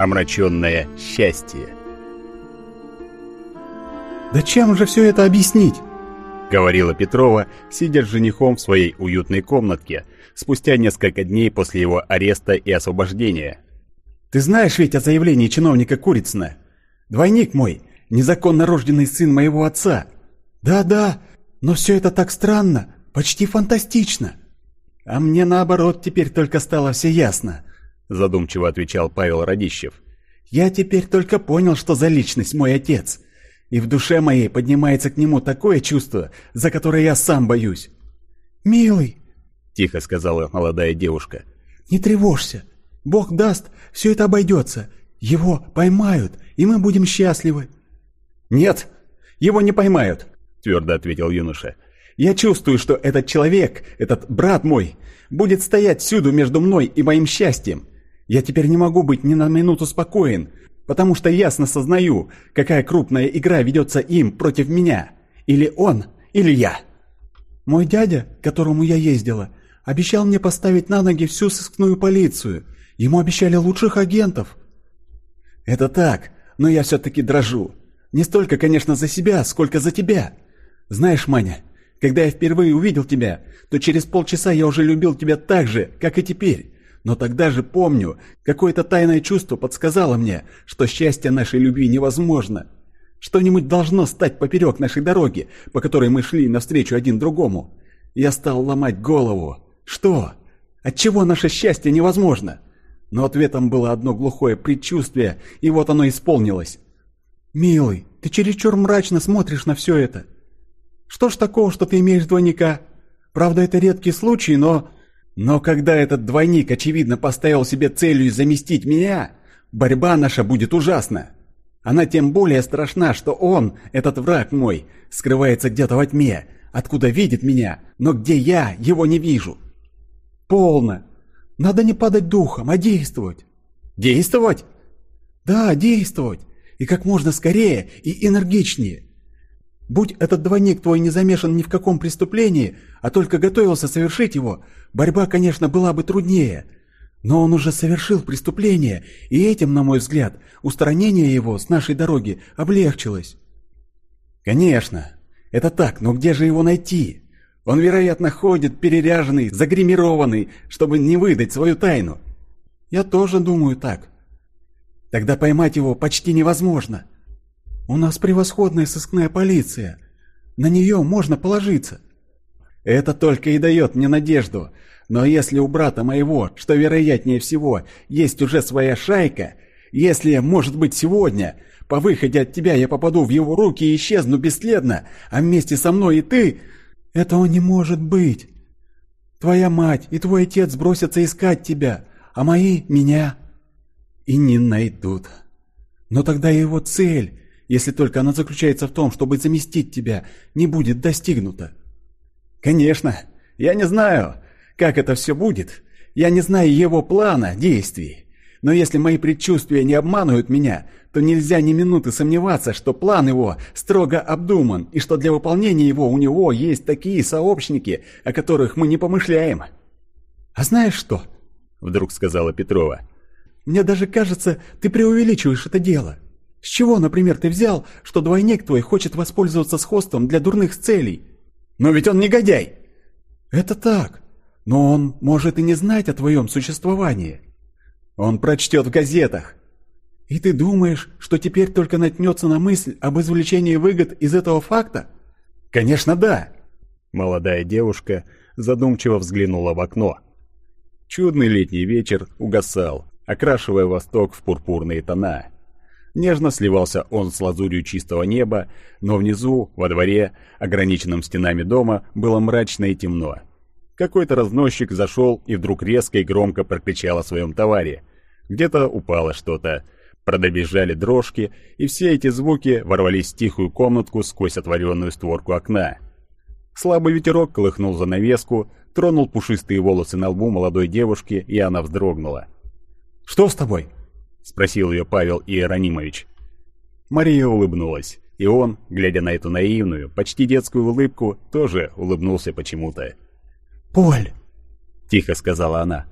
омраченное счастье. «Да чем же все это объяснить?» — говорила Петрова, сидя с женихом в своей уютной комнатке, спустя несколько дней после его ареста и освобождения. «Ты знаешь ведь о заявлении чиновника Курицына? Двойник мой, незаконно рожденный сын моего отца. Да-да, но все это так странно, почти фантастично. А мне наоборот теперь только стало все ясно», — задумчиво отвечал Павел Радищев. «Я теперь только понял, что за личность мой отец» и в душе моей поднимается к нему такое чувство, за которое я сам боюсь. «Милый», — тихо сказала молодая девушка, — «не тревожься. Бог даст, все это обойдется. Его поймают, и мы будем счастливы». «Нет, его не поймают», — твердо ответил юноша. «Я чувствую, что этот человек, этот брат мой, будет стоять всюду между мной и моим счастьем. Я теперь не могу быть ни на минуту спокоен, потому что ясно сознаю, какая крупная игра ведется им против меня. Или он, или я. Мой дядя, к которому я ездила, обещал мне поставить на ноги всю сыскную полицию. Ему обещали лучших агентов. Это так, но я все-таки дрожу. Не столько, конечно, за себя, сколько за тебя. Знаешь, Маня, когда я впервые увидел тебя, то через полчаса я уже любил тебя так же, как и теперь. Но тогда же помню, какое-то тайное чувство подсказало мне, что счастье нашей любви невозможно. Что-нибудь должно стать поперек нашей дороги, по которой мы шли навстречу один другому. Я стал ломать голову. Что? Отчего наше счастье невозможно? Но ответом было одно глухое предчувствие, и вот оно исполнилось. «Милый, ты чересчур мрачно смотришь на все это. Что ж такого, что ты имеешь двойника? Правда, это редкий случай, но но когда этот двойник, очевидно, поставил себе целью заместить меня, борьба наша будет ужасна. Она тем более страшна, что он, этот враг мой, скрывается где-то во тьме, откуда видит меня, но где я его не вижу. Полно. Надо не падать духом, а действовать. Действовать? Да, действовать. И как можно скорее и энергичнее. Будь этот двойник твой не замешан ни в каком преступлении, а только готовился совершить его, борьба, конечно, была бы труднее. Но он уже совершил преступление, и этим, на мой взгляд, устранение его с нашей дороги облегчилось. Конечно, это так, но где же его найти? Он, вероятно, ходит переряженный, загримированный, чтобы не выдать свою тайну. Я тоже думаю так. Тогда поймать его почти невозможно. «У нас превосходная сыскная полиция. На нее можно положиться». «Это только и дает мне надежду. Но если у брата моего, что вероятнее всего, есть уже своя шайка, если, может быть, сегодня, по выходе от тебя я попаду в его руки и исчезну бесследно, а вместе со мной и ты...» «Этого не может быть. Твоя мать и твой отец бросятся искать тебя, а мои — меня». «И не найдут». «Но тогда его цель если только она заключается в том, чтобы заместить тебя, не будет достигнута. Конечно, я не знаю, как это все будет. Я не знаю его плана действий. Но если мои предчувствия не обманывают меня, то нельзя ни минуты сомневаться, что план его строго обдуман и что для выполнения его у него есть такие сообщники, о которых мы не помышляем. «А знаешь что?» — вдруг сказала Петрова. «Мне даже кажется, ты преувеличиваешь это дело. С чего, например, ты взял, что двойник твой хочет воспользоваться сходством для дурных целей? Но ведь он негодяй. Это так. Но он может и не знать о твоем существовании. Он прочтет в газетах. И ты думаешь, что теперь только натнется на мысль об извлечении выгод из этого факта? Конечно, да. Молодая девушка задумчиво взглянула в окно. Чудный летний вечер угасал, окрашивая восток в пурпурные тона. Нежно сливался он с лазурью чистого неба, но внизу, во дворе, ограниченном стенами дома, было мрачно и темно. Какой-то разносчик зашел и вдруг резко и громко прокричал о своем товаре. Где-то упало что-то, продобежали дрожки, и все эти звуки ворвались в тихую комнатку сквозь отворенную створку окна. Слабый ветерок колыхнул занавеску, тронул пушистые волосы на лбу молодой девушки, и она вздрогнула. «Что с тобой?» — спросил ее Павел Иеронимович. Мария улыбнулась, и он, глядя на эту наивную, почти детскую улыбку, тоже улыбнулся почему-то. «Поль!» — тихо сказала она.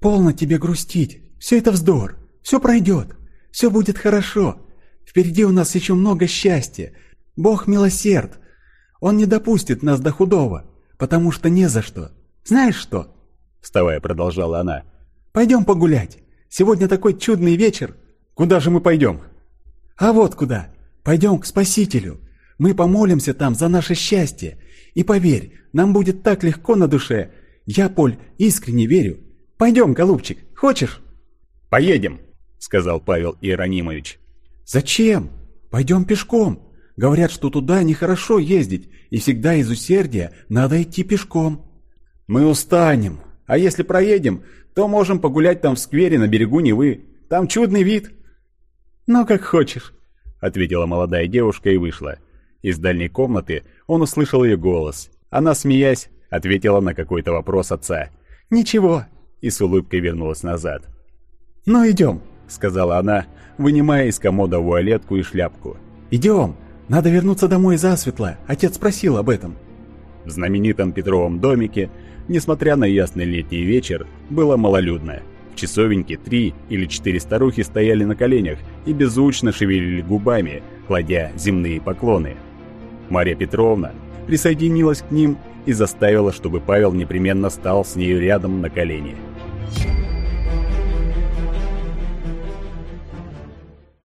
«Полно тебе грустить. Все это вздор. Все пройдет. Все будет хорошо. Впереди у нас еще много счастья. Бог милосерд. Он не допустит нас до худого, потому что не за что. Знаешь что?» Вставая, продолжала она. «Пойдем погулять. Сегодня такой чудный вечер. Куда же мы пойдем?» «А вот куда. Пойдем к Спасителю. Мы помолимся там за наше счастье. И поверь, нам будет так легко на душе. Я, Поль, искренне верю. Пойдем, голубчик, хочешь?» «Поедем», — сказал Павел Иеронимович. «Зачем? Пойдем пешком. Говорят, что туда нехорошо ездить, и всегда из усердия надо идти пешком». «Мы устанем. А если проедем, то можем погулять там в сквере на берегу Невы. Там чудный вид». «Ну, как хочешь», — ответила молодая девушка и вышла. Из дальней комнаты он услышал ее голос. Она, смеясь, ответила на какой-то вопрос отца. «Ничего», и с улыбкой вернулась назад. «Ну, идем», — сказала она, вынимая из комода вуалетку и шляпку. «Идем, надо вернуться домой засветло, отец спросил об этом». В знаменитом Петровом домике, несмотря на ясный летний вечер, было малолюдно. В часовеньке три или четыре старухи стояли на коленях и беззвучно шевелили губами, кладя земные поклоны. Марья Петровна присоединилась к ним и заставила, чтобы Павел непременно стал с нею рядом на колени.